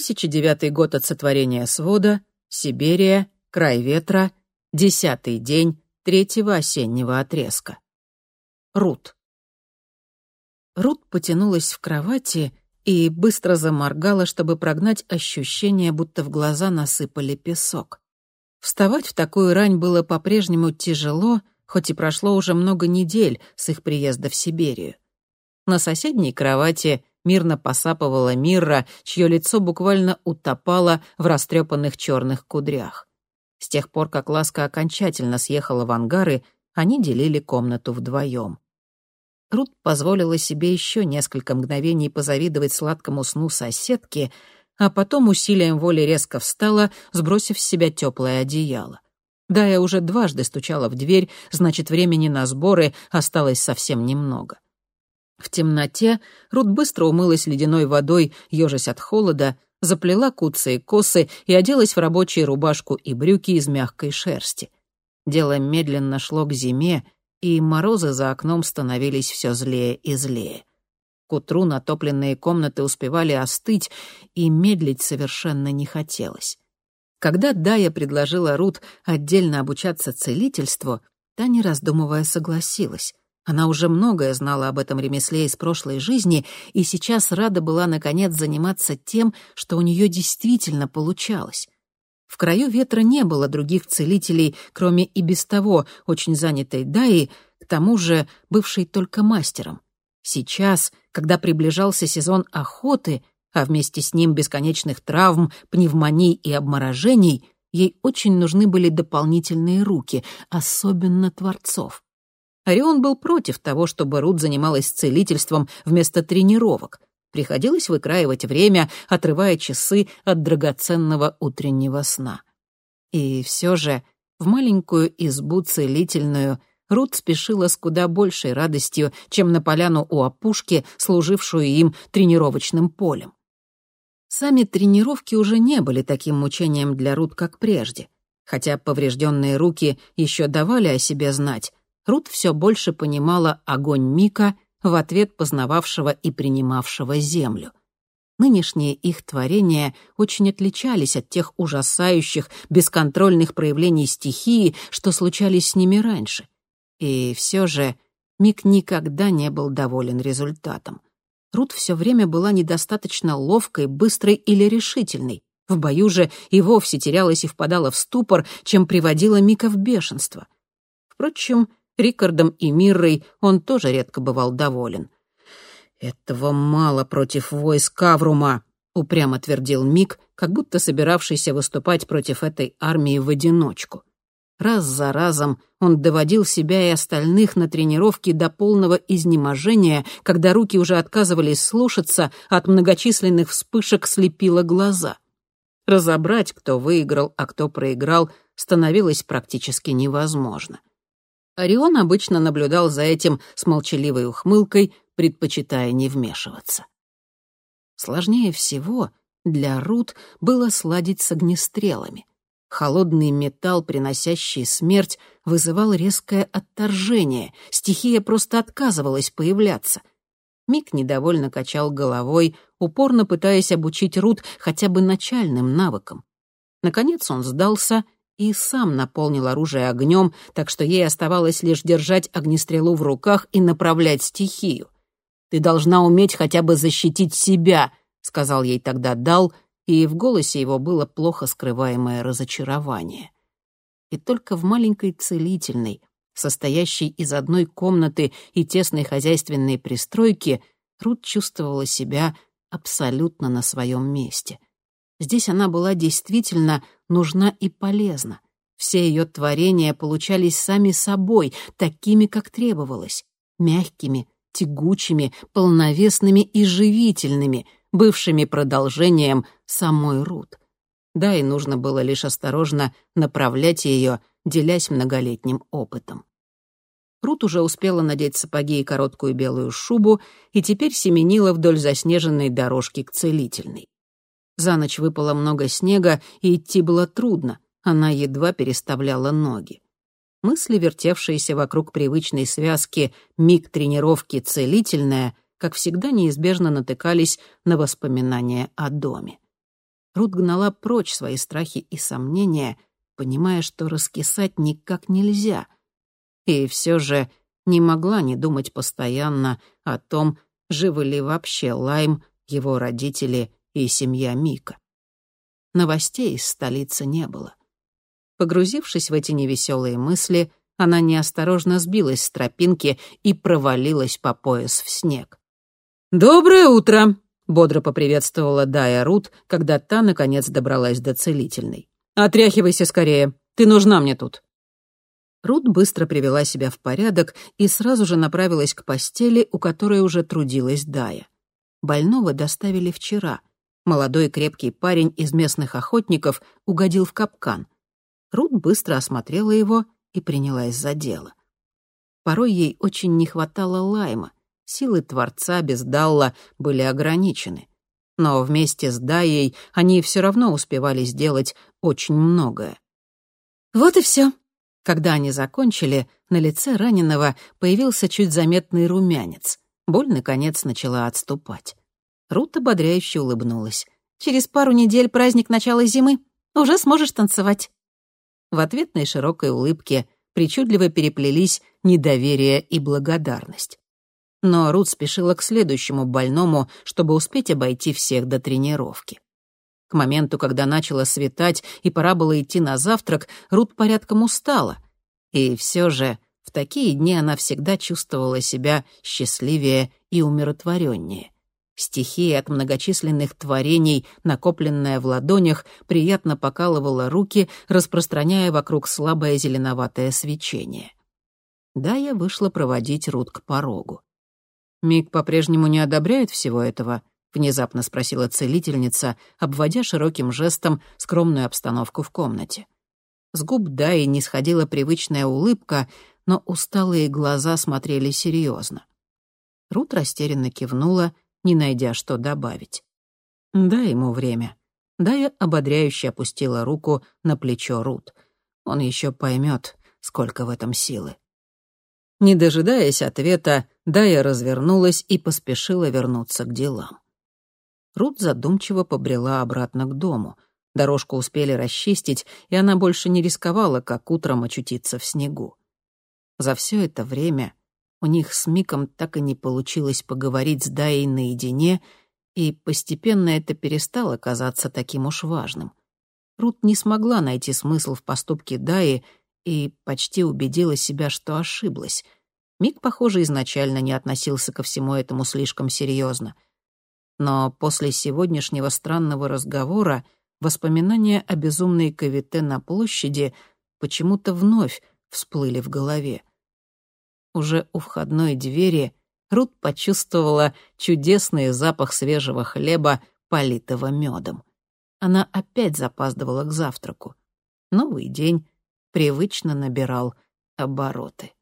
2009 год от сотворения свода, Сибирия, край ветра, десятый день третьего осеннего отрезка. Рут. Рут потянулась в кровати и быстро заморгала, чтобы прогнать ощущение, будто в глаза насыпали песок. Вставать в такую рань было по-прежнему тяжело, хоть и прошло уже много недель с их приезда в Сибирию. На соседней кровати мирно посапывала Мирра, чье лицо буквально утопало в растрепанных черных кудрях. С тех пор, как Ласка окончательно съехала в ангары, они делили комнату вдвоем. Рут позволила себе еще несколько мгновений позавидовать сладкому сну соседки, а потом усилием воли резко встала, сбросив с себя теплое одеяло. Да, я уже дважды стучала в дверь, значит, времени на сборы осталось совсем немного. В темноте Рут быстро умылась ледяной водой, ежась от холода, заплела куцы и косы и оделась в рабочие рубашку и брюки из мягкой шерсти. Дело медленно шло к зиме, и морозы за окном становились все злее и злее. К утру натопленные комнаты успевали остыть, и медлить совершенно не хотелось. Когда Дая предложила Рут отдельно обучаться целительству, та, не раздумывая, согласилась. Она уже многое знала об этом ремесле из прошлой жизни и сейчас рада была, наконец, заниматься тем, что у нее действительно получалось. В краю ветра не было других целителей, кроме и без того очень занятой Даи, к тому же бывшей только мастером. Сейчас, когда приближался сезон охоты, а вместе с ним бесконечных травм, пневмоний и обморожений, ей очень нужны были дополнительные руки, особенно творцов. Орион был против того, чтобы Рут занималась целительством вместо тренировок. Приходилось выкраивать время, отрывая часы от драгоценного утреннего сна. И все же в маленькую избу целительную Рут спешила с куда большей радостью, чем на поляну у опушки, служившую им тренировочным полем. Сами тренировки уже не были таким мучением для Рут, как прежде. Хотя поврежденные руки еще давали о себе знать, Рут все больше понимала огонь Мика в ответ познававшего и принимавшего землю. Нынешние их творения очень отличались от тех ужасающих, бесконтрольных проявлений стихии, что случались с ними раньше. И все же Мик никогда не был доволен результатом. Рут все время была недостаточно ловкой, быстрой или решительной. В бою же и вовсе терялась и впадала в ступор, чем приводила Мика в бешенство. Впрочем, Рикардом и Миррой он тоже редко бывал доволен. «Этого мало против войск Аврума», — упрямо твердил Мик, как будто собиравшийся выступать против этой армии в одиночку. Раз за разом он доводил себя и остальных на тренировки до полного изнеможения, когда руки уже отказывались слушаться, от многочисленных вспышек слепило глаза. Разобрать, кто выиграл, а кто проиграл, становилось практически невозможно. Орион обычно наблюдал за этим с молчаливой ухмылкой, предпочитая не вмешиваться. Сложнее всего для Рут было сладить с огнестрелами. Холодный металл, приносящий смерть, вызывал резкое отторжение, стихия просто отказывалась появляться. Мик недовольно качал головой, упорно пытаясь обучить Рут хотя бы начальным навыкам. Наконец он сдался — и сам наполнил оружие огнем, так что ей оставалось лишь держать огнестрелу в руках и направлять стихию. «Ты должна уметь хотя бы защитить себя», — сказал ей тогда Дал, и в голосе его было плохо скрываемое разочарование. И только в маленькой целительной, состоящей из одной комнаты и тесной хозяйственной пристройки, Рут чувствовала себя абсолютно на своем месте. Здесь она была действительно нужна и полезна. Все ее творения получались сами собой, такими, как требовалось. Мягкими, тягучими, полновесными и живительными, бывшими продолжением самой Рут. Да, и нужно было лишь осторожно направлять ее, делясь многолетним опытом. Рут уже успела надеть сапоги и короткую белую шубу и теперь семенила вдоль заснеженной дорожки к целительной. За ночь выпало много снега, и идти было трудно. Она едва переставляла ноги. Мысли, вертевшиеся вокруг привычной связки «миг тренировки целительная», как всегда неизбежно натыкались на воспоминания о доме. Рут гнала прочь свои страхи и сомнения, понимая, что раскисать никак нельзя. И все же не могла не думать постоянно о том, живы ли вообще Лайм, его родители и семья Мика. Новостей из столицы не было. Погрузившись в эти невеселые мысли, она неосторожно сбилась с тропинки и провалилась по пояс в снег. «Доброе утро!» — бодро поприветствовала Дая Рут, когда та, наконец, добралась до целительной. «Отряхивайся скорее, ты нужна мне тут». Рут быстро привела себя в порядок и сразу же направилась к постели, у которой уже трудилась Дая. Больного доставили вчера. Молодой крепкий парень из местных охотников угодил в капкан. Рут быстро осмотрела его и принялась за дело. Порой ей очень не хватало лайма. Силы Творца без Далла были ограничены. Но вместе с Даей они все равно успевали сделать очень многое. Вот и все. Когда они закончили, на лице раненого появился чуть заметный румянец. Боль, наконец, начала отступать. Рут ободряюще улыбнулась. «Через пару недель праздник начала зимы. Уже сможешь танцевать». В ответной широкой улыбке причудливо переплелись недоверие и благодарность. Но Рут спешила к следующему больному, чтобы успеть обойти всех до тренировки. К моменту, когда начало светать и пора было идти на завтрак, Рут порядком устала. И все же в такие дни она всегда чувствовала себя счастливее и умиротвореннее. Стихия от многочисленных творений, накопленная в ладонях, приятно покалывала руки, распространяя вокруг слабое зеленоватое свечение. Да, я вышла проводить Рут к порогу. «Мик по-прежнему не одобряет всего этого?» — внезапно спросила целительница, обводя широким жестом скромную обстановку в комнате. С губ Даи не сходила привычная улыбка, но усталые глаза смотрели серьезно. Рут растерянно кивнула — не найдя, что добавить. «Дай ему время». Дая ободряюще опустила руку на плечо Рут. Он еще поймет, сколько в этом силы. Не дожидаясь ответа, Дая развернулась и поспешила вернуться к делам. Рут задумчиво побрела обратно к дому. Дорожку успели расчистить, и она больше не рисковала, как утром очутиться в снегу. За все это время у них с Миком так и не получилось поговорить с Даей наедине, и постепенно это перестало казаться таким уж важным. Рут не смогла найти смысл в поступке Даи и почти убедила себя, что ошиблась. Мик, похоже, изначально не относился ко всему этому слишком серьезно. Но после сегодняшнего странного разговора воспоминания о безумной Кавите на площади почему-то вновь всплыли в голове. Уже у входной двери Рут почувствовала чудесный запах свежего хлеба, политого медом. Она опять запаздывала к завтраку. Новый день привычно набирал обороты.